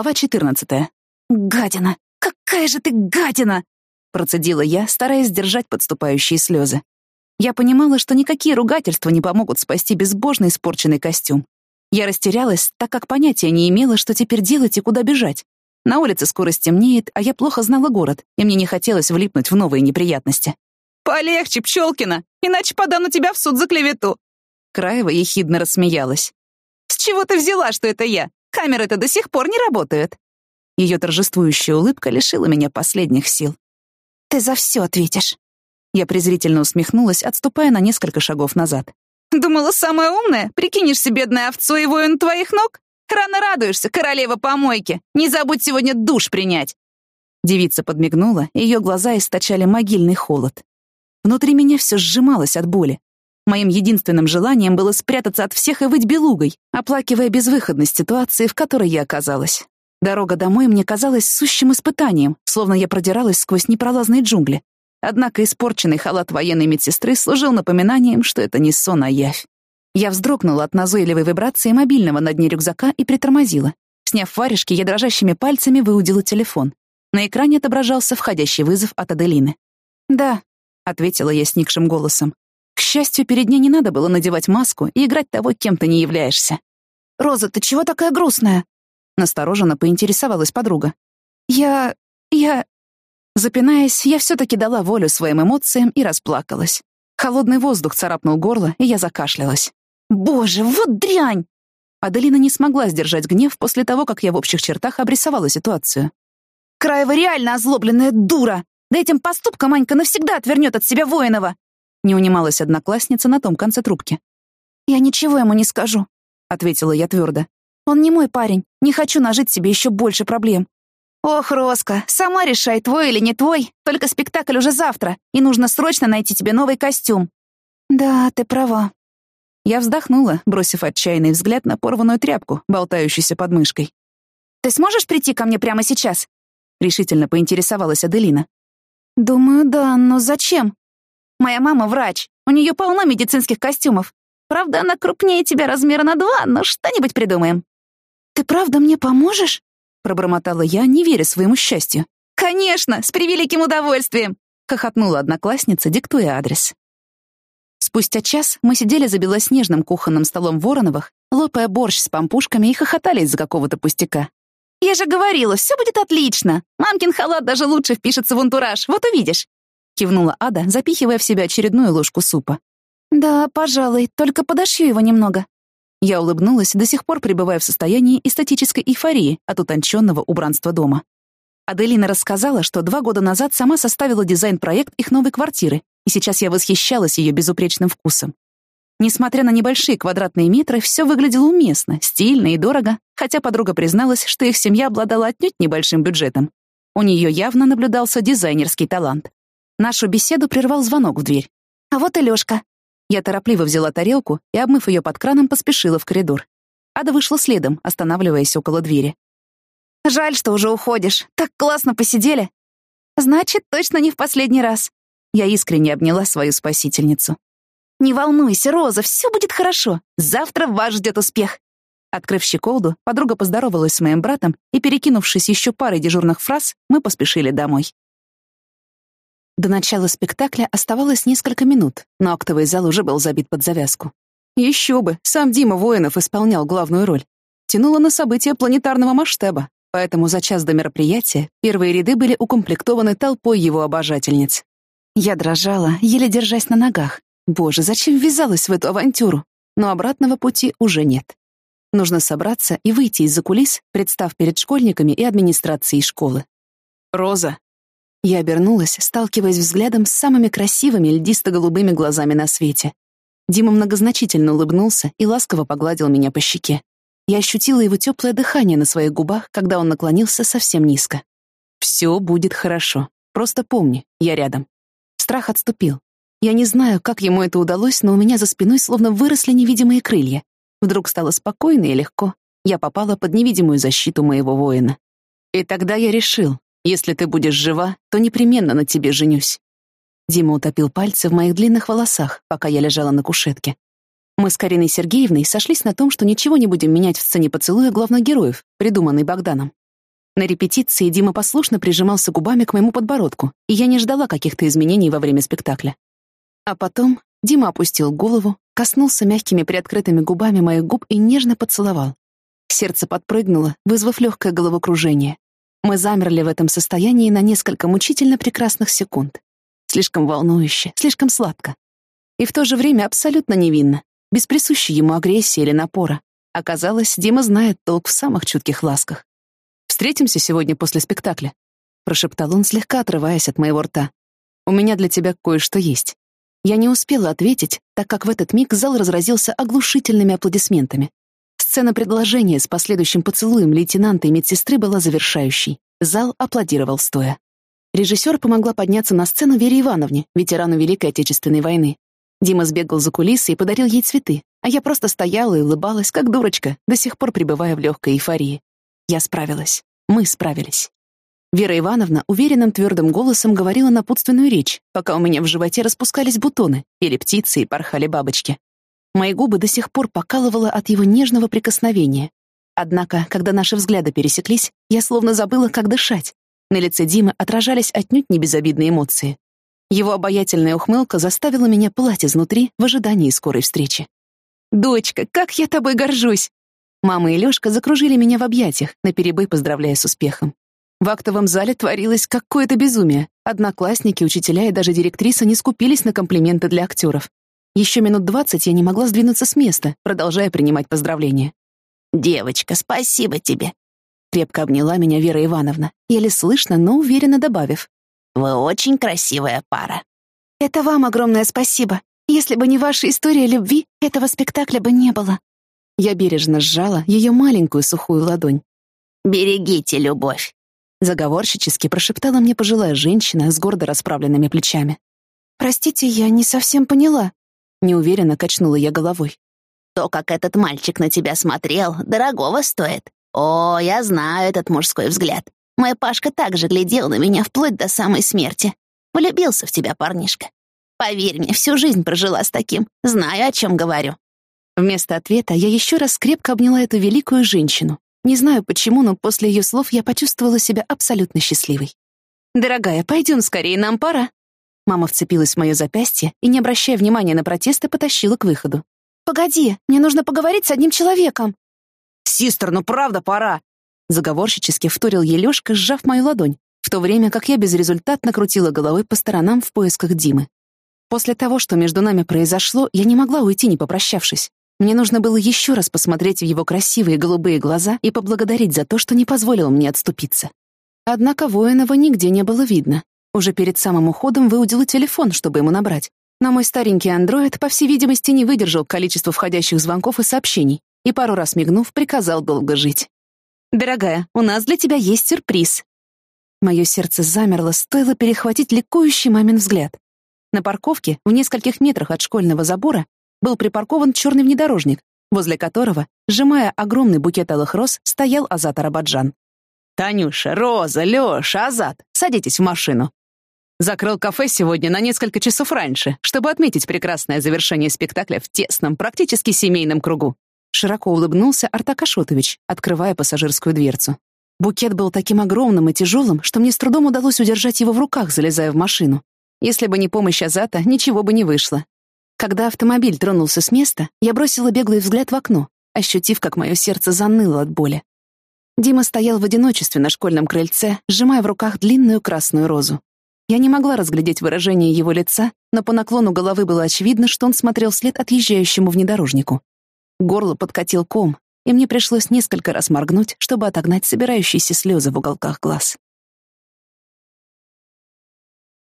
Глава 14. «Гадина! Какая же ты гадина!» Процедила я, стараясь сдержать подступающие слезы. Я понимала, что никакие ругательства не помогут спасти безбожно испорченный костюм. Я растерялась, так как понятия не имела, что теперь делать и куда бежать. На улице скоро стемнеет, а я плохо знала город, и мне не хотелось влипнуть в новые неприятности. «Полегче, Пчелкина, иначе подам на тебя в суд за клевету!» Краева ехидно рассмеялась. «С чего ты взяла, что это я? Камеры-то до сих пор не работают!» Ее торжествующая улыбка лишила меня последних сил. «Ты за все ответишь!» Я презрительно усмехнулась, отступая на несколько шагов назад. «Думала, самая умная? Прикинешься бедной овцой и воин твоих ног? Рано радуешься, королева помойки! Не забудь сегодня душ принять!» Девица подмигнула, ее глаза источали могильный холод. Внутри меня все сжималось от боли. Моим единственным желанием было спрятаться от всех и выть белугой, оплакивая безвыходность ситуации, в которой я оказалась. Дорога домой мне казалась сущим испытанием, словно я продиралась сквозь непролазные джунгли. Однако испорченный халат военной медсестры служил напоминанием, что это не сон, а явь. Я вздрогнула от назойливой вибрации мобильного на дне рюкзака и притормозила. Сняв варежки, я дрожащими пальцами выудила телефон. На экране отображался входящий вызов от Аделины. «Да», — ответила я сникшим голосом. К счастью, перед ней не надо было надевать маску и играть того, кем ты не являешься. «Роза, ты чего такая грустная?» Настороженно поинтересовалась подруга. «Я... я...» Запинаясь, я все-таки дала волю своим эмоциям и расплакалась. Холодный воздух царапнул горло, и я закашлялась. «Боже, вот дрянь!» Аделина не смогла сдержать гнев после того, как я в общих чертах обрисовала ситуацию. «Краева реально озлобленная дура! Да этим поступком Анька навсегда отвернет от себя Воинова!» Не унималась одноклассница на том конце трубки. «Я ничего ему не скажу», — ответила я твердо. «Он не мой парень. Не хочу нажить себе еще больше проблем. «Ох, Роско, сама решай, твой или не твой. Только спектакль уже завтра, и нужно срочно найти тебе новый костюм». «Да, ты права». Я вздохнула, бросив отчаянный взгляд на порванную тряпку, болтающуюся под мышкой. «Ты сможешь прийти ко мне прямо сейчас?» — решительно поинтересовалась Аделина. «Думаю, да, но зачем?» «Моя мама врач, у нее полно медицинских костюмов. Правда, она крупнее тебя размера на два, но что-нибудь придумаем». «Ты правда мне поможешь?» — пробормотала я, не веря своему счастью. «Конечно, с превеликим удовольствием!» — хохотнула одноклассница, диктуя адрес. Спустя час мы сидели за белоснежным кухонным столом Вороновых, лопая борщ с пампушками и хохотали из-за какого-то пустяка. «Я же говорила, все будет отлично! Мамкин халат даже лучше впишется в антураж, вот увидишь!» — кивнула Ада, запихивая в себя очередную ложку супа. «Да, пожалуй, только подошью его немного», я улыбнулась, до сих пор пребывая в состоянии эстетической эйфории от утонченного убранства дома. Аделина рассказала, что два года назад сама составила дизайн-проект их новой квартиры, и сейчас я восхищалась ее безупречным вкусом. Несмотря на небольшие квадратные метры, все выглядело уместно, стильно и дорого, хотя подруга призналась, что их семья обладала отнюдь небольшим бюджетом. У нее явно наблюдался дизайнерский талант. Нашу беседу прервал звонок в дверь. «А вот и Лёшка», я торопливо взяла тарелку и, обмыв ее под краном, поспешила в коридор. Ада вышла следом, останавливаясь около двери. «Жаль, что уже уходишь. Так классно посидели». «Значит, точно не в последний раз». Я искренне обняла свою спасительницу. «Не волнуйся, Роза, все будет хорошо. Завтра вас ждет успех». Открыв щеколду, подруга поздоровалась с моим братом, и, перекинувшись еще парой дежурных фраз, мы поспешили домой. До начала спектакля оставалось несколько минут, но актовый зал уже был забит под завязку. Еще бы, сам Дима Воинов исполнял главную роль. Тянуло на события планетарного масштаба, поэтому за час до мероприятия первые ряды были укомплектованы толпой его обожательниц. Я дрожала, еле держась на ногах. Боже, зачем ввязалась в эту авантюру? Но обратного пути уже нет. Нужно собраться и выйти из-за кулис, представ перед школьниками и администрацией школы. «Роза, я обернулась, сталкиваясь взглядом с самыми красивыми льдисто-голубыми глазами на свете. Дима многозначительно улыбнулся и ласково погладил меня по щеке. Я ощутила его теплое дыхание на своих губах, когда он наклонился совсем низко. «Все будет хорошо. Просто помни, я рядом». Страх отступил. Я не знаю, как ему это удалось, но у меня за спиной словно выросли невидимые крылья. Вдруг стало спокойно и легко. Я попала под невидимую защиту моего воина. И тогда я решил, если ты будешь жива, то непременно на тебе женюсь». Дима утопил пальцы в моих длинных волосах, пока я лежала на кушетке. Мы с Кариной Сергеевной сошлись на том, что ничего не будем менять в сцене поцелуя главных героев, придуманной Богданом. На репетиции Дима послушно прижимался губами к моему подбородку, и я не ждала каких-то изменений во время спектакля. А потом Дима опустил голову, коснулся мягкими приоткрытыми губами моих губ и нежно поцеловал. Сердце подпрыгнуло, вызвав легкое головокружение. Мы замерли в этом состоянии на несколько мучительно прекрасных секунд. Слишком волнующе, слишком сладко. И в то же время абсолютно невинно, без присущей ему агрессии или напора. Оказалось, Дима знает толк в самых чутких ласках. «Встретимся сегодня после спектакля», — прошептал он, слегка отрываясь от моего рта. «У меня для тебя кое-что есть». Я не успела ответить, так как в этот миг зал разразился оглушительными аплодисментами. Сцена предложения с последующим поцелуем лейтенанта и медсестры была завершающей. Зал аплодировал стоя. Режиссер помогла подняться на сцену Вере Ивановне, ветерану Великой Отечественной войны. Дима сбегал за кулисы и подарил ей цветы, а я просто стояла и улыбалась, как дурочка, до сих пор пребывая в легкой эйфории. Я справилась. Мы справились. Вера Ивановна уверенным твердым голосом говорила напутственную речь, пока у меня в животе распускались бутоны, пели птицы и порхали бабочки. Мои губы до сих пор покалывало от его нежного прикосновения. Однако, когда наши взгляды пересеклись, я словно забыла, как дышать. На лице Димы отражались отнюдь не безобидные эмоции. Его обаятельная ухмылка заставила меня пылать изнутри в ожидании скорой встречи. «Дочка, как я тобой горжусь!» Мама и Лёшка закружили меня в объятиях, наперебой поздравляя с успехом. В актовом зале творилось какое-то безумие. Одноклассники, учителя и даже директриса не скупились на комплименты для актеров. Еще минут двадцать я не могла сдвинуться с места, продолжая принимать поздравления. «Девочка, спасибо тебе!» Крепко обняла меня Вера Ивановна, еле слышно, но уверенно добавив. «Вы очень красивая пара». «Это вам огромное спасибо. Если бы не ваша история любви, этого спектакля бы не было». Я бережно сжала ее маленькую сухую ладонь. «Берегите любовь», — заговорщически прошептала мне пожилая женщина с гордо расправленными плечами. «Простите, я не совсем поняла». Неуверенно качнула я головой. «То, как этот мальчик на тебя смотрел, дорогого стоит. О, я знаю этот мужской взгляд. Мой Пашка также глядел на меня вплоть до самой смерти. Влюбился в тебя, парнишка. Поверь мне, всю жизнь прожила с таким. Знаю, о чем говорю. Вместо ответа я еще раз крепко обняла эту великую женщину. Не знаю почему, но после ее слов я почувствовала себя абсолютно счастливой. «Дорогая, пойдем скорее, нам пора». Мама вцепилась в мое запястье и, не обращая внимания на протесты, потащила к выходу. «Погоди, мне нужно поговорить с одним человеком». «Систер, ну правда пора!» Заговорщически вторил ей Лёшка, сжав мою ладонь, в то время как я безрезультатно крутила головой по сторонам в поисках Димы. После того, что между нами произошло, я не могла уйти, не попрощавшись. Мне нужно было еще раз посмотреть в его красивые голубые глаза и поблагодарить за то, что не позволил мне отступиться. Однако Воинова нигде не было видно. Уже перед самым уходом выудила телефон, чтобы ему набрать. Но мой старенький андроид, по всей видимости, не выдержал количества входящих звонков и сообщений и, пару раз мигнув, приказал долго жить. «Дорогая, у нас для тебя есть сюрприз». Мое сердце замерло, стоило перехватить ликующий мамин взгляд. На парковке, в нескольких метрах от школьного забора, был припаркован черный внедорожник, возле которого, сжимая огромный букет алых роз, стоял Азат Арабаджан. «Танюша, Роза, Лёша, Азат, садитесь в машину». Закрыл кафе сегодня на несколько часов раньше, чтобы отметить прекрасное завершение спектакля в тесном, практически семейном кругу. Широко улыбнулся Артак Ашотович, открывая пассажирскую дверцу. Букет был таким огромным и тяжелым, что мне с трудом удалось удержать его в руках, залезая в машину. Если бы не помощь Азата, ничего бы не вышло. Когда автомобиль тронулся с места, я бросила беглый взгляд в окно, ощутив, как мое сердце заныло от боли. Дима стоял в одиночестве на школьном крыльце, сжимая в руках длинную красную розу. Я не могла разглядеть выражение его лица, но по наклону головы было очевидно, что он смотрел вслед отъезжающему внедорожнику. Горло подкатил ком, и мне пришлось несколько раз моргнуть, чтобы отогнать собирающиеся слезы в уголках глаз.